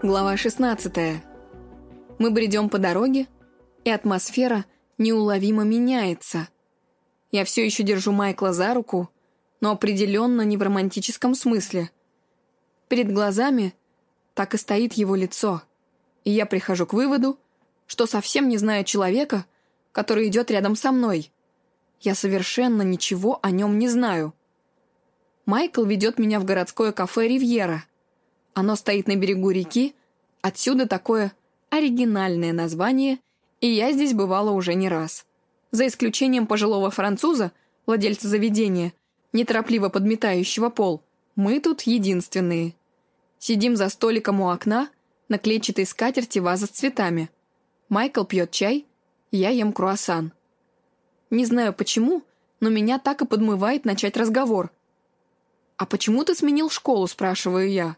Глава 16. Мы бредем по дороге, и атмосфера неуловимо меняется. Я все еще держу Майкла за руку, но определенно не в романтическом смысле. Перед глазами так и стоит его лицо, и я прихожу к выводу, что совсем не знаю человека, который идет рядом со мной. Я совершенно ничего о нем не знаю. Майкл ведет меня в городское кафе «Ривьера», оно стоит на берегу реки, отсюда такое оригинальное название, и я здесь бывала уже не раз. За исключением пожилого француза, владельца заведения, неторопливо подметающего пол, мы тут единственные. Сидим за столиком у окна, на клетчатой скатерти ваза с цветами. Майкл пьет чай, я ем круассан. Не знаю почему, но меня так и подмывает начать разговор. «А почему ты сменил школу?» – спрашиваю я.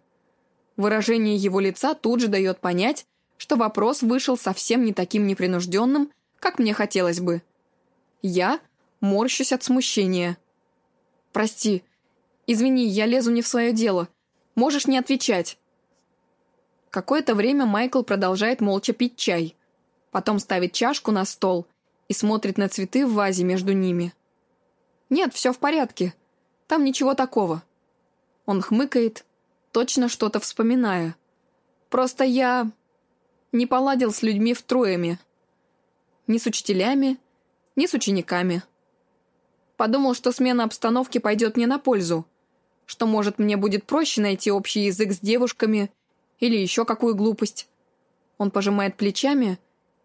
Выражение его лица тут же дает понять, что вопрос вышел совсем не таким непринужденным, как мне хотелось бы. Я морщусь от смущения. «Прости. Извини, я лезу не в свое дело. Можешь не отвечать». Какое-то время Майкл продолжает молча пить чай. Потом ставит чашку на стол и смотрит на цветы в вазе между ними. «Нет, все в порядке. Там ничего такого». Он хмыкает, точно что-то вспоминая. Просто я не поладил с людьми в троями. Ни с учителями, ни с учениками. Подумал, что смена обстановки пойдет мне на пользу, что, может, мне будет проще найти общий язык с девушками или еще какую глупость. Он пожимает плечами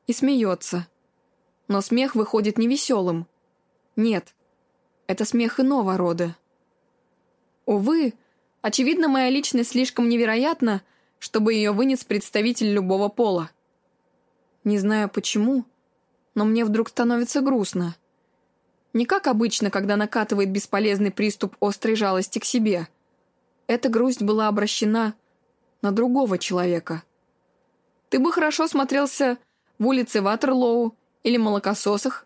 и смеется. Но смех выходит невеселым. Нет, это смех иного рода. Увы, Очевидно, моя личность слишком невероятна, чтобы ее вынес представитель любого пола. Не знаю почему, но мне вдруг становится грустно. Не как обычно, когда накатывает бесполезный приступ острой жалости к себе. Эта грусть была обращена на другого человека. Ты бы хорошо смотрелся в улице Ватерлоу или Молокососах.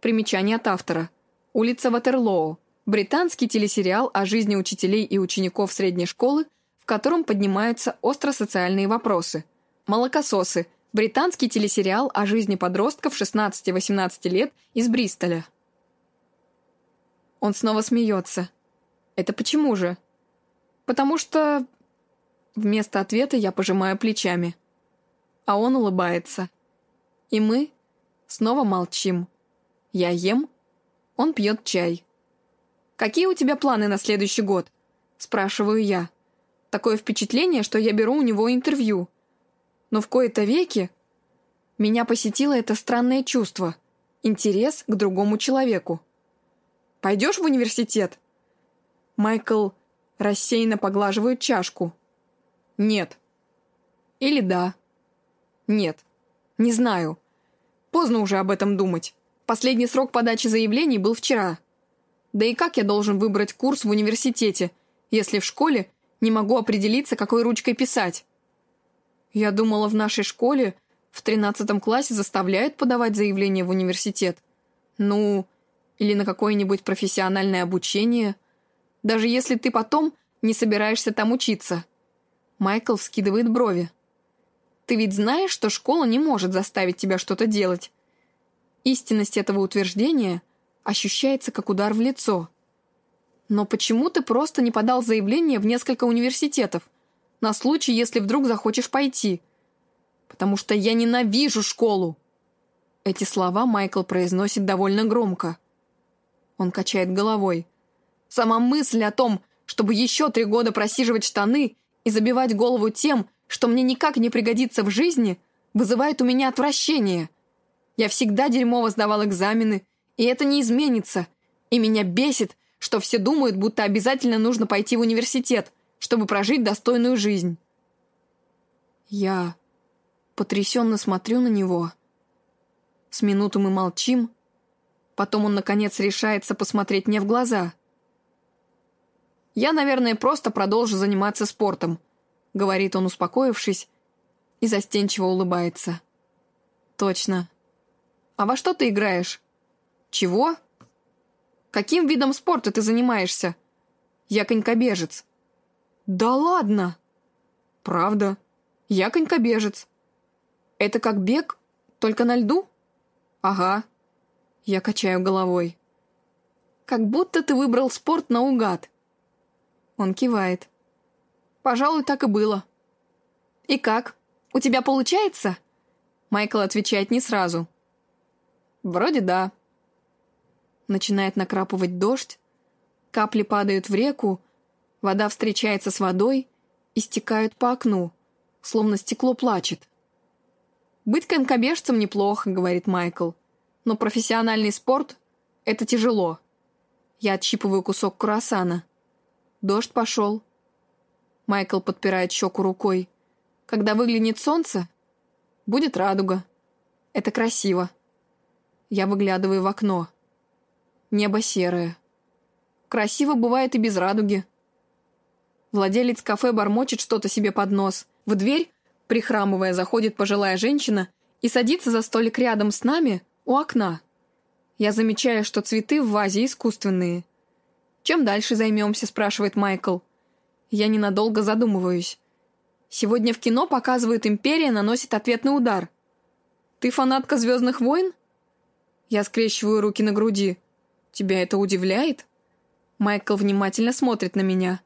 Примечание от автора. Улица Ватерлоу британский телесериал о жизни учителей и учеников средней школы, в котором поднимаются остро-социальные вопросы. «Молокососы» – британский телесериал о жизни подростков 16-18 лет из Бристоля. Он снова смеется. «Это почему же?» «Потому что...» Вместо ответа я пожимаю плечами. А он улыбается. И мы снова молчим. Я ем, он пьет чай. «Какие у тебя планы на следующий год?» – спрашиваю я. Такое впечатление, что я беру у него интервью. Но в кои-то веки меня посетило это странное чувство – интерес к другому человеку. «Пойдешь в университет?» Майкл рассеянно поглаживает чашку. «Нет». «Или да». «Нет». «Не знаю. Поздно уже об этом думать. Последний срок подачи заявлений был вчера». Да и как я должен выбрать курс в университете, если в школе не могу определиться, какой ручкой писать? Я думала, в нашей школе в тринадцатом классе заставляют подавать заявление в университет. Ну, или на какое-нибудь профессиональное обучение. Даже если ты потом не собираешься там учиться. Майкл вскидывает брови. Ты ведь знаешь, что школа не может заставить тебя что-то делать. Истинность этого утверждения ощущается как удар в лицо. Но почему ты просто не подал заявление в несколько университетов, на случай, если вдруг захочешь пойти? Потому что я ненавижу школу. Эти слова Майкл произносит довольно громко. Он качает головой. Сама мысль о том, чтобы еще три года просиживать штаны и забивать голову тем, что мне никак не пригодится в жизни, вызывает у меня отвращение. Я всегда дерьмово сдавал экзамены и это не изменится. И меня бесит, что все думают, будто обязательно нужно пойти в университет, чтобы прожить достойную жизнь. Я потрясенно смотрю на него. С минуту мы молчим, потом он, наконец, решается посмотреть мне в глаза. «Я, наверное, просто продолжу заниматься спортом», — говорит он, успокоившись, и застенчиво улыбается. «Точно. А во что ты играешь?» «Чего?» «Каким видом спорта ты занимаешься?» «Я конькобежец». «Да ладно!» «Правда. Я конькобежец. Это как бег, только на льду? Ага. Я качаю головой. Как будто ты выбрал спорт наугад. Он кивает. Пожалуй, так и было. И как? У тебя получается? Майкл отвечает не сразу. Вроде да. Начинает накрапывать дождь, капли падают в реку, вода встречается с водой и стекают по окну, словно стекло плачет. «Быть конькобежцем неплохо», — говорит Майкл, «но профессиональный спорт — это тяжело». Я отщипываю кусок круассана. Дождь пошел. Майкл подпирает щеку рукой. Когда выглянет солнце, будет радуга. Это красиво. Я выглядываю в окно. Небо серое. Красиво бывает и без радуги. Владелец кафе бормочет что-то себе под нос. В дверь, прихрамывая, заходит пожилая женщина и садится за столик рядом с нами у окна. Я замечаю, что цветы в вазе искусственные. «Чем дальше займемся?» – спрашивает Майкл. Я ненадолго задумываюсь. Сегодня в кино показывают «Империя наносит ответный удар». «Ты фанатка «Звездных войн»?» Я скрещиваю руки на груди. «Тебя это удивляет?» Майкл внимательно смотрит на меня.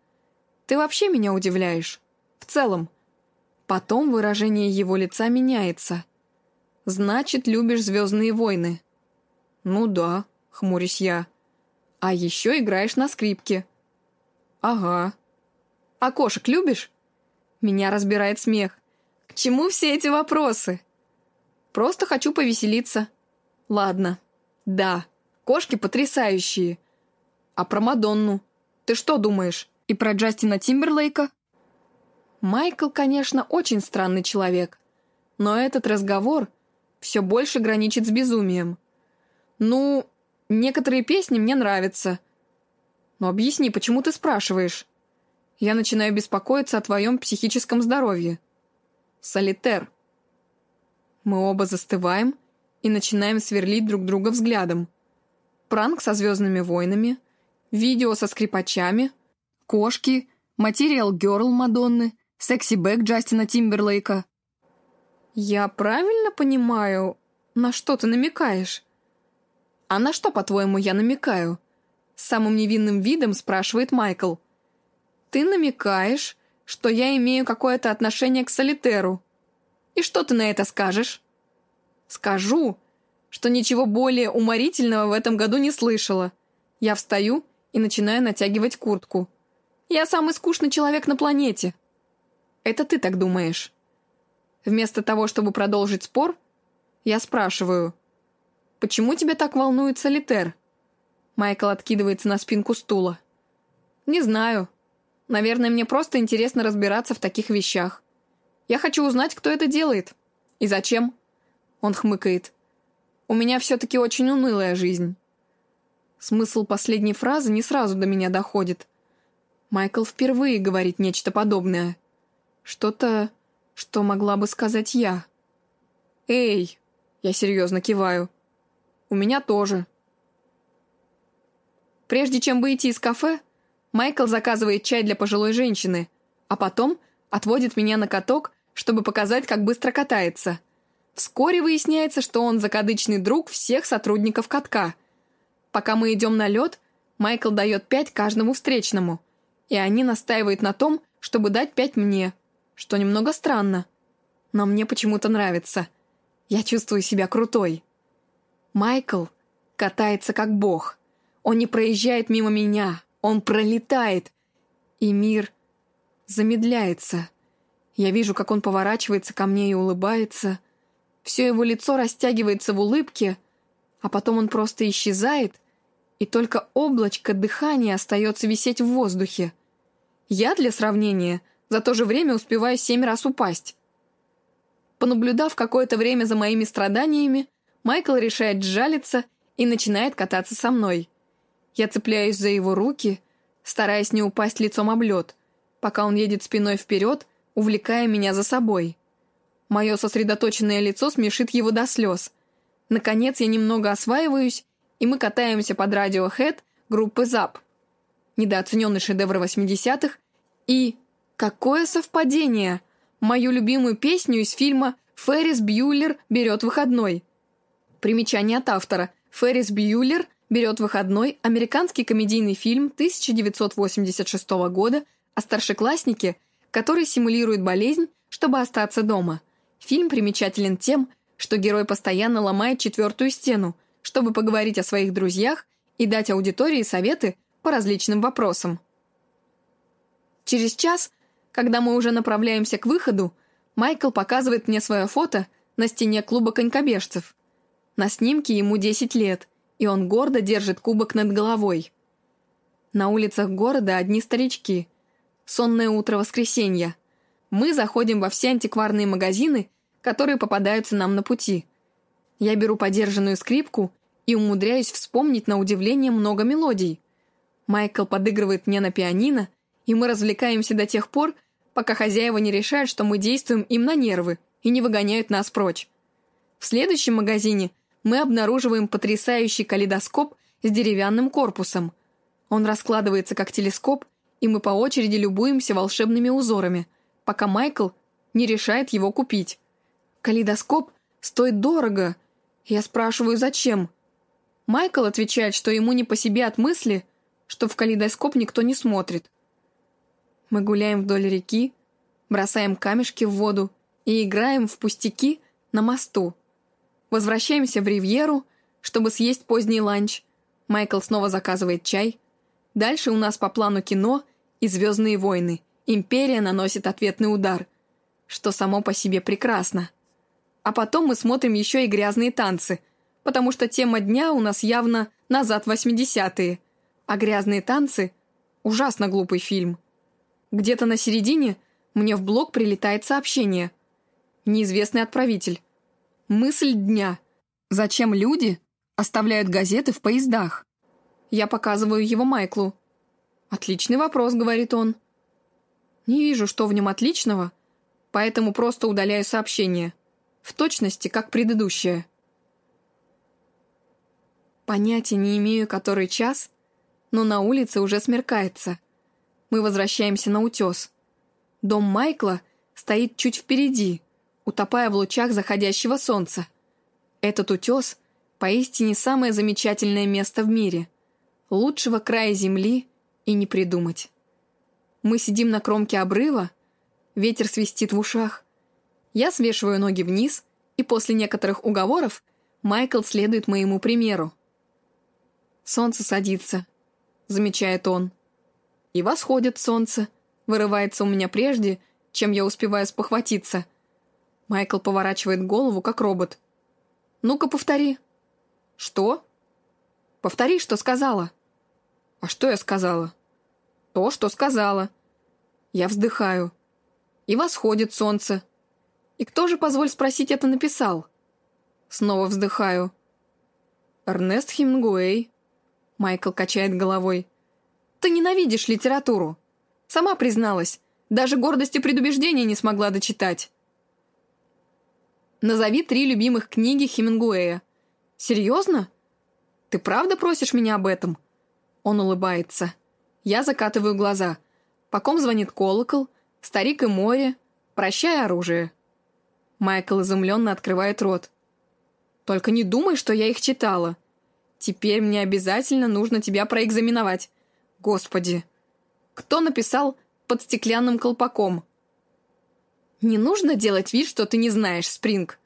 «Ты вообще меня удивляешь. В целом». Потом выражение его лица меняется. «Значит, любишь «Звездные войны». «Ну да», — хмурюсь я. «А еще играешь на скрипке». «Ага», а кошек любишь?» Меня разбирает смех. «К чему все эти вопросы?» «Просто хочу повеселиться». «Ладно. Да, кошки потрясающие. А про Мадонну? Ты что думаешь? И про Джастина Тимберлейка?» Майкл, конечно, очень странный человек. Но этот разговор все больше граничит с безумием. «Ну, некоторые песни мне нравятся. Но объясни, почему ты спрашиваешь?» я начинаю беспокоиться о твоем психическом здоровье. Солитер. Мы оба застываем и начинаем сверлить друг друга взглядом. Пранк со «Звездными войнами», видео со скрипачами, кошки, материал Герл Мадонны, секси-бэк Джастина Тимберлейка. «Я правильно понимаю, на что ты намекаешь?» «А на что, по-твоему, я намекаю?» Самым невинным видом спрашивает Майкл – ты намекаешь, что я имею какое-то отношение к солитеру. И что ты на это скажешь? Скажу, что ничего более уморительного в этом году не слышала. Я встаю и начинаю натягивать куртку. Я самый скучный человек на планете. Это ты так думаешь. Вместо того, чтобы продолжить спор, я спрашиваю, «Почему тебя так волнует солитер?» Майкл откидывается на спинку стула. «Не знаю. Наверное, мне просто интересно разбираться в таких вещах. Я хочу узнать, кто это делает. И зачем?» Он хмыкает. «У меня все-таки очень унылая жизнь». Смысл последней фразы не сразу до меня доходит. Майкл впервые говорит нечто подобное. Что-то, что могла бы сказать я. «Эй!» — я серьезно киваю. «У меня тоже». Прежде чем выйти из кафе, Майкл заказывает чай для пожилой женщины, а потом отводит меня на каток, чтобы показать, как быстро катается. Вскоре выясняется, что он закадычный друг всех сотрудников катка. Пока мы идем на лед, Майкл дает пять каждому встречному, и они настаивают на том, чтобы дать пять мне, что немного странно. Но мне почему-то нравится. Я чувствую себя крутой. Майкл катается как бог. Он не проезжает мимо меня, он пролетает, и мир замедляется. Я вижу, как он поворачивается ко мне и улыбается. Все его лицо растягивается в улыбке, а потом он просто исчезает, и только облачко дыхания остается висеть в воздухе. Я, для сравнения, за то же время успеваю семь раз упасть. Понаблюдав какое-то время за моими страданиями, Майкл решает сжалиться и начинает кататься со мной. Я цепляюсь за его руки, стараясь не упасть лицом об лед, пока он едет спиной вперед, увлекая меня за собой. Мое сосредоточенное лицо смешит его до слез. Наконец я немного осваиваюсь, и мы катаемся под Radiohead группы ZAP. Недооцененный шедевр 80-х. И... Какое совпадение! мою любимую песню из фильма «Феррис Бьюлер берет выходной». Примечание от автора. Феррис Бьюлер берет выходной – американский комедийный фильм 1986 года о старшекласснике, который симулирует болезнь, чтобы остаться дома. Фильм примечателен тем, что герой постоянно ломает четвертую стену, чтобы поговорить о своих друзьях и дать аудитории советы по различным вопросам. Через час, когда мы уже направляемся к выходу, Майкл показывает мне свое фото на стене клуба конькобежцев. На снимке ему 10 лет, и он гордо держит кубок над головой. На улицах города одни старички. Сонное утро воскресенья. Мы заходим во все антикварные магазины, которые попадаются нам на пути. Я беру подержанную скрипку и умудряюсь вспомнить на удивление много мелодий. Майкл подыгрывает мне на пианино, и мы развлекаемся до тех пор, пока хозяева не решают, что мы действуем им на нервы и не выгоняют нас прочь. В следующем магазине мы обнаруживаем потрясающий калейдоскоп с деревянным корпусом. Он раскладывается как телескоп, и мы по очереди любуемся волшебными узорами, пока Майкл не решает его купить. Калейдоскоп стоит дорого. Я спрашиваю, зачем? Майкл отвечает, что ему не по себе от мысли, что в калейдоскоп никто не смотрит. Мы гуляем вдоль реки, бросаем камешки в воду и играем в пустяки на мосту. Возвращаемся в Ривьеру, чтобы съесть поздний ланч. Майкл снова заказывает чай. Дальше у нас по плану кино и «Звездные войны». Империя наносит ответный удар, что само по себе прекрасно. А потом мы смотрим еще и грязные танцы – потому что тема дня у нас явно «Назад в 80-е», а «Грязные танцы» — ужасно глупый фильм. Где-то на середине мне в блог прилетает сообщение. Неизвестный отправитель. Мысль дня. Зачем люди оставляют газеты в поездах? Я показываю его Майклу. «Отличный вопрос», — говорит он. Не вижу, что в нем отличного, поэтому просто удаляю сообщение. В точности, как предыдущее. Понятия не имею, который час, но на улице уже смеркается. Мы возвращаемся на утес. Дом Майкла стоит чуть впереди, утопая в лучах заходящего солнца. Этот утес поистине самое замечательное место в мире. Лучшего края земли и не придумать. Мы сидим на кромке обрыва, ветер свистит в ушах. Я свешиваю ноги вниз, и после некоторых уговоров Майкл следует моему примеру. Солнце садится, замечает он. И восходит солнце, вырывается у меня прежде, чем я успеваю спохватиться. Майкл поворачивает голову, как робот. «Ну-ка, повтори». «Что?» «Повтори, что сказала». «А что я сказала?» «То, что сказала». Я вздыхаю. И восходит солнце. И кто же, позволь спросить, это написал? Снова вздыхаю. Эрнест Хемингуэй. Майкл качает головой. «Ты ненавидишь литературу. Сама призналась. Даже гордость и предубеждение не смогла дочитать». «Назови три любимых книги Хемингуэя». «Серьезно? Ты правда просишь меня об этом?» Он улыбается. Я закатываю глаза. По ком звонит колокол? Старик и море. Прощай оружие. Майкл изумленно открывает рот. «Только не думай, что я их читала. Теперь мне обязательно нужно тебя проэкзаменовать. Господи. Кто написал «под стеклянным колпаком»? Не нужно делать вид, что ты не знаешь, Спринг.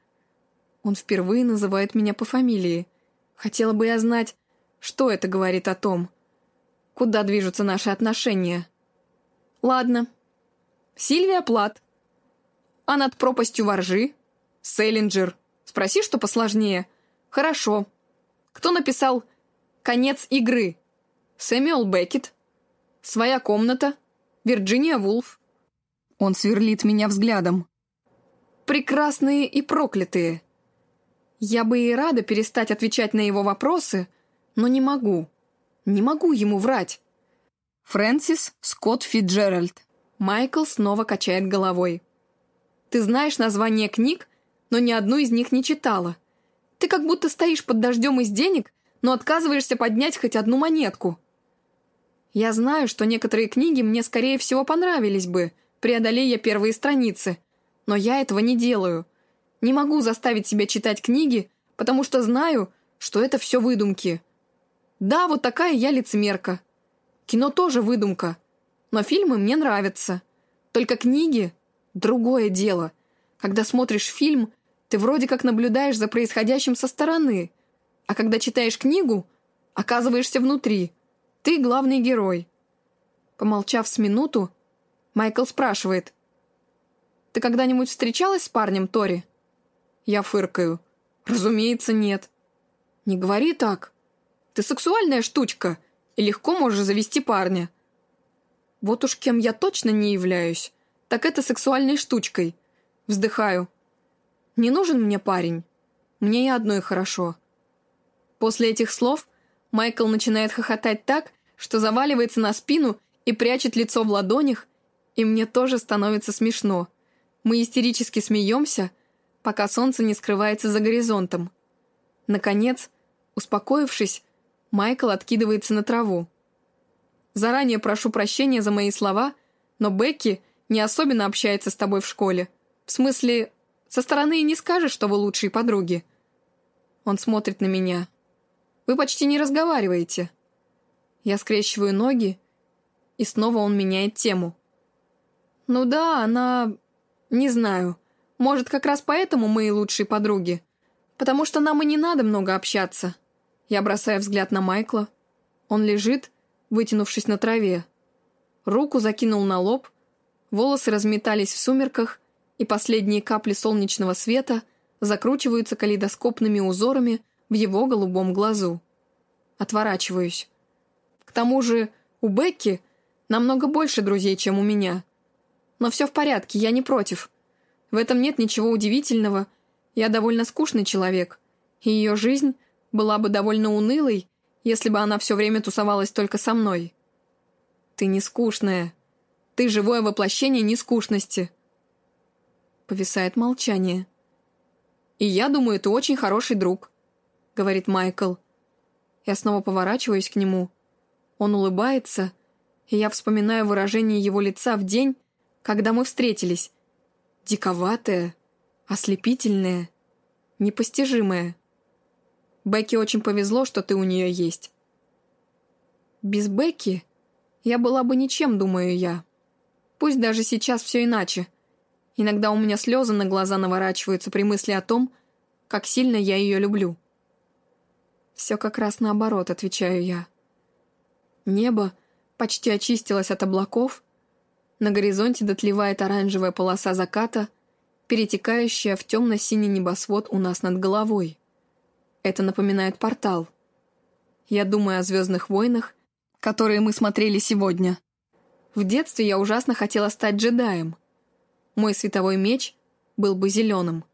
Он впервые называет меня по фамилии. Хотела бы я знать, что это говорит о том. Куда движутся наши отношения? Ладно. Сильвия Плат. А над пропастью воржи? Селлинджер. Спроси, что посложнее. Хорошо. Кто написал «Конец игры»? Сэмюэл Беккет. «Своя комната». Вирджиния Вулф. Он сверлит меня взглядом. Прекрасные и проклятые. Я бы и рада перестать отвечать на его вопросы, но не могу. Не могу ему врать. Фрэнсис Скотт Фитджеральд. Майкл снова качает головой. Ты знаешь название книг, но ни одну из них не читала. Ты как будто стоишь под дождем из денег, но отказываешься поднять хоть одну монетку. Я знаю, что некоторые книги мне, скорее всего, понравились бы, преодолея первые страницы, Но я этого не делаю. Не могу заставить себя читать книги, потому что знаю, что это все выдумки. Да, вот такая я лицемерка. Кино тоже выдумка. Но фильмы мне нравятся. Только книги — другое дело. Когда смотришь фильм, ты вроде как наблюдаешь за происходящим со стороны. А когда читаешь книгу, оказываешься внутри. Ты главный герой. Помолчав с минуту, Майкл спрашивает. «Ты когда-нибудь встречалась с парнем, Тори?» Я фыркаю. «Разумеется, нет». «Не говори так. Ты сексуальная штучка и легко можешь завести парня». Вот уж кем я точно не являюсь, так это сексуальной штучкой. Вздыхаю. Не нужен мне парень. Мне и одной хорошо. После этих слов Майкл начинает хохотать так, что заваливается на спину и прячет лицо в ладонях, и мне тоже становится смешно. Мы истерически смеемся, пока солнце не скрывается за горизонтом. Наконец, успокоившись, Майкл откидывается на траву. Заранее прошу прощения за мои слова, но Бекки не особенно общается с тобой в школе. В смысле, со стороны и не скажешь, что вы лучшие подруги. Он смотрит на меня. Вы почти не разговариваете. Я скрещиваю ноги, и снова он меняет тему. Ну да, она... Не знаю. Может, как раз поэтому мы и лучшие подруги. Потому что нам и не надо много общаться. Я бросаю взгляд на Майкла. Он лежит, вытянувшись на траве. Руку закинул на лоб, волосы разметались в сумерках, и последние капли солнечного света закручиваются калейдоскопными узорами в его голубом глазу. Отворачиваюсь. К тому же у Бекки намного больше друзей, чем у меня. Но все в порядке, я не против. В этом нет ничего удивительного. Я довольно скучный человек, и ее жизнь была бы довольно унылой, если бы она все время тусовалась только со мной. Ты не скучная. Ты живое воплощение нескучности. Повисает молчание. «И я думаю, ты очень хороший друг», — говорит Майкл. Я снова поворачиваюсь к нему. Он улыбается, и я вспоминаю выражение его лица в день, когда мы встретились. Диковатое, ослепительное, непостижимое. Бекки очень повезло, что ты у нее есть. Без Бекки я была бы ничем, думаю я. Пусть даже сейчас все иначе. Иногда у меня слезы на глаза наворачиваются при мысли о том, как сильно я ее люблю. Все как раз наоборот, отвечаю я. Небо почти очистилось от облаков, на горизонте дотлевает оранжевая полоса заката, перетекающая в темно-синий небосвод у нас над головой. Это напоминает портал. Я думаю о «Звездных войнах», которые мы смотрели сегодня. В детстве я ужасно хотела стать джедаем — мой световой меч был бы зеленым.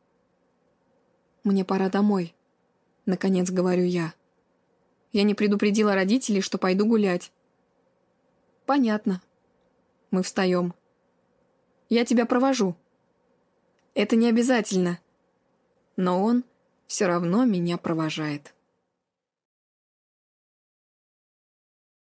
«Мне пора домой», — наконец говорю я. Я не предупредила родителей, что пойду гулять. «Понятно». Мы встаем. «Я тебя провожу». «Это не обязательно». Но он все равно меня провожает.